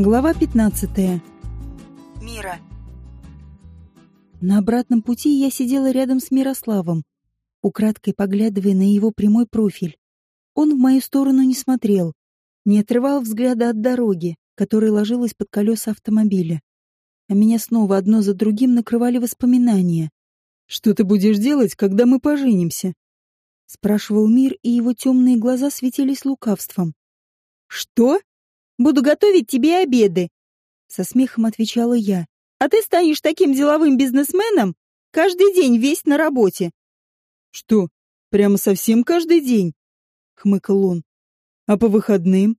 Глава 15. Мира. На обратном пути я сидела рядом с Мирославом, украдкой поглядывая на его прямой профиль. Он в мою сторону не смотрел, не отрывал взгляда от дороги, которая ложилась под колеса автомобиля. А меня снова одно за другим накрывали воспоминания. «Что ты будешь делать, когда мы поженимся?» Спрашивал Мир, и его темные глаза светились лукавством. «Что?» Буду готовить тебе обеды. Со смехом отвечала я. А ты станешь таким деловым бизнесменом? Каждый день весь на работе. Что, прямо совсем каждый день? Хмыкал он. А по выходным?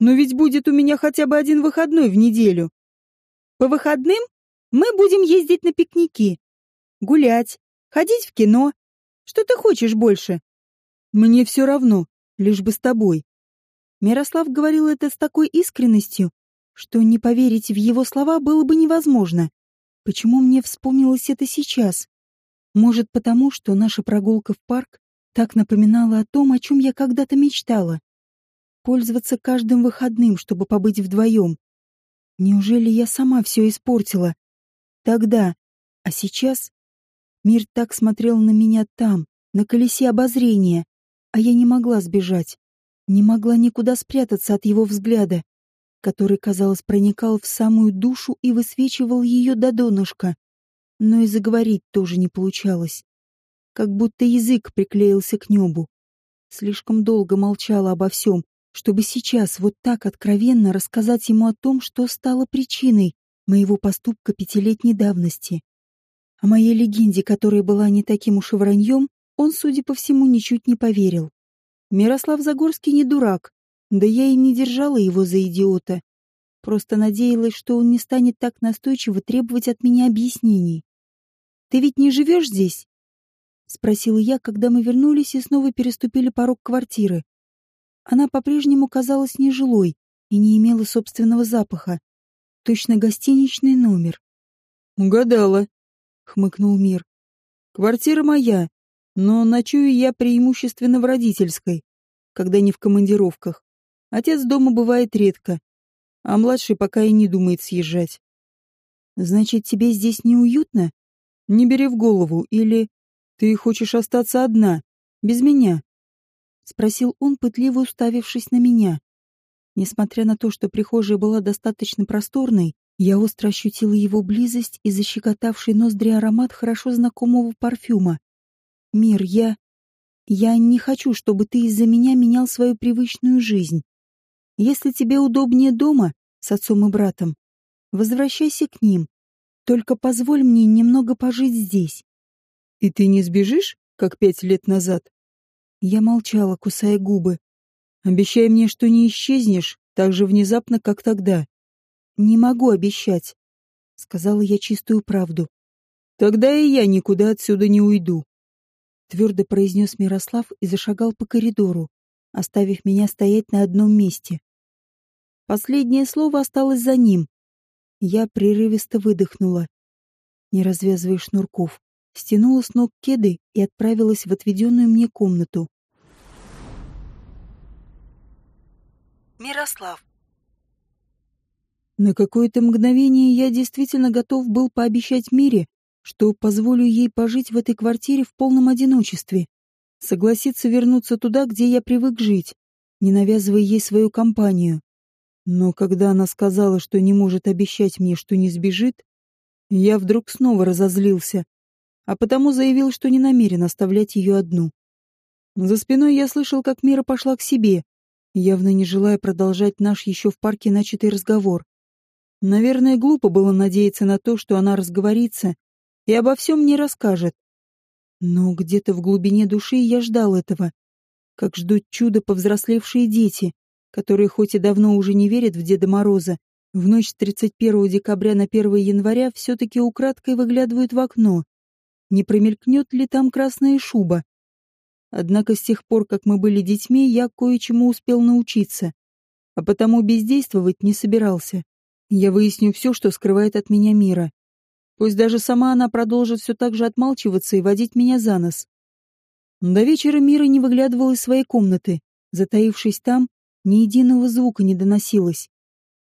Но ведь будет у меня хотя бы один выходной в неделю. По выходным мы будем ездить на пикники, гулять, ходить в кино. Что ты хочешь больше? Мне все равно, лишь бы с тобой. Мирослав говорил это с такой искренностью, что не поверить в его слова было бы невозможно. Почему мне вспомнилось это сейчас? Может, потому, что наша прогулка в парк так напоминала о том, о чем я когда-то мечтала. Пользоваться каждым выходным, чтобы побыть вдвоем. Неужели я сама все испортила? Тогда. А сейчас? Мир так смотрел на меня там, на колесе обозрения, а я не могла сбежать не могла никуда спрятаться от его взгляда, который, казалось, проникал в самую душу и высвечивал ее до донышка. Но и заговорить тоже не получалось. Как будто язык приклеился к небу. Слишком долго молчала обо всем, чтобы сейчас вот так откровенно рассказать ему о том, что стало причиной моего поступка пятилетней давности. О моей легенде, которая была не таким уж и враньем, он, судя по всему, ничуть не поверил. Мирослав Загорский не дурак, да я и не держала его за идиота. Просто надеялась, что он не станет так настойчиво требовать от меня объяснений. «Ты ведь не живешь здесь?» — спросила я, когда мы вернулись и снова переступили порог квартиры. Она по-прежнему казалась нежилой и не имела собственного запаха. Точно гостиничный номер. «Угадала», — хмыкнул Мир. «Квартира моя, но ночую я преимущественно в родительской, когда не в командировках. Отец дома бывает редко, а младший пока и не думает съезжать. Значит, тебе здесь неуютно? Не бери в голову, или ты хочешь остаться одна, без меня? Спросил он, пытливо уставившись на меня. Несмотря на то, что прихожая была достаточно просторной, я остро ощутила его близость и защекотавший ноздри аромат хорошо знакомого парфюма. Мир, я... Я не хочу, чтобы ты из-за меня менял свою привычную жизнь. Если тебе удобнее дома, с отцом и братом, возвращайся к ним. Только позволь мне немного пожить здесь. И ты не сбежишь, как пять лет назад? Я молчала, кусая губы. Обещай мне, что не исчезнешь так же внезапно, как тогда. Не могу обещать, сказала я чистую правду. Тогда и я никуда отсюда не уйду твердо произнес Мирослав и зашагал по коридору, оставив меня стоять на одном месте. Последнее слово осталось за ним. Я прерывисто выдохнула, не развязывая шнурков, стянула с ног кеды и отправилась в отведенную мне комнату. Мирослав. На какое-то мгновение я действительно готов был пообещать Мире, что позволю ей пожить в этой квартире в полном одиночестве, согласиться вернуться туда, где я привык жить, не навязывая ей свою компанию. Но когда она сказала, что не может обещать мне, что не сбежит, я вдруг снова разозлился, а потому заявил, что не намерен оставлять ее одну. За спиной я слышал, как Мира пошла к себе, явно не желая продолжать наш еще в парке начатый разговор. Наверное, глупо было надеяться на то, что она разговорится и обо всем мне расскажет. Но где-то в глубине души я ждал этого, как ждут чудо повзрослевшие дети, которые хоть и давно уже не верят в Деда Мороза, в ночь с 31 декабря на 1 января все-таки украдкой выглядывают в окно. Не промелькнет ли там красная шуба? Однако с тех пор, как мы были детьми, я кое-чему успел научиться, а потому бездействовать не собирался. Я выясню все, что скрывает от меня мира. Пусть даже сама она продолжит все так же отмалчиваться и водить меня за нос. До вечера Мира не выглядывала из своей комнаты. Затаившись там, ни единого звука не доносилось.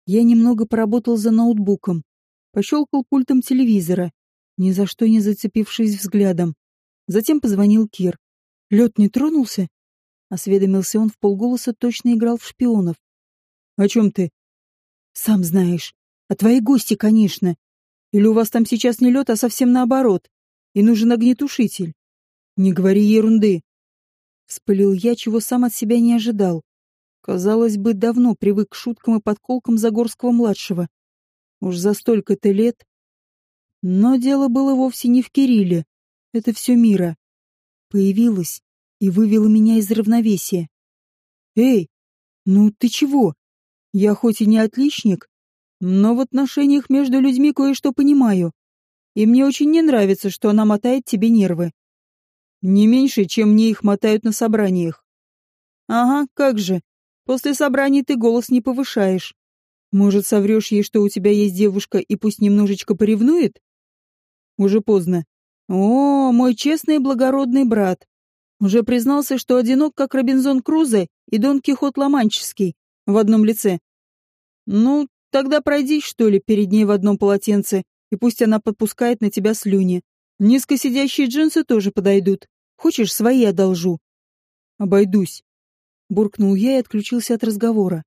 Я немного поработал за ноутбуком, пощелкал пультом телевизора, ни за что не зацепившись взглядом. Затем позвонил Кир. Лед не тронулся? Осведомился он в полголоса, точно играл в шпионов. О чем ты? Сам знаешь. О твоей гости, конечно. Или у вас там сейчас не лед, а совсем наоборот. И нужен огнетушитель. Не говори ерунды. Вспылил я, чего сам от себя не ожидал. Казалось бы, давно привык к шуткам и подколкам Загорского-младшего. Уж за столько-то лет. Но дело было вовсе не в Кирилле. Это все мира. Появилась и вывела меня из равновесия. «Эй, ну ты чего? Я хоть и не отличник, но в отношениях между людьми кое-что понимаю. И мне очень не нравится, что она мотает тебе нервы. Не меньше, чем мне их мотают на собраниях. Ага, как же. После собраний ты голос не повышаешь. Может, соврешь ей, что у тебя есть девушка, и пусть немножечко поревнует? Уже поздно. О, мой честный и благородный брат. Уже признался, что одинок, как Робинзон Крузо и Дон Кихот Ломанческий в одном лице. Ну, тогда пройдись, что ли, перед ней в одном полотенце, и пусть она подпускает на тебя слюни. Низко сидящие джинсы тоже подойдут. Хочешь, свои одолжу? Обойдусь буркнул я и отключился от разговора.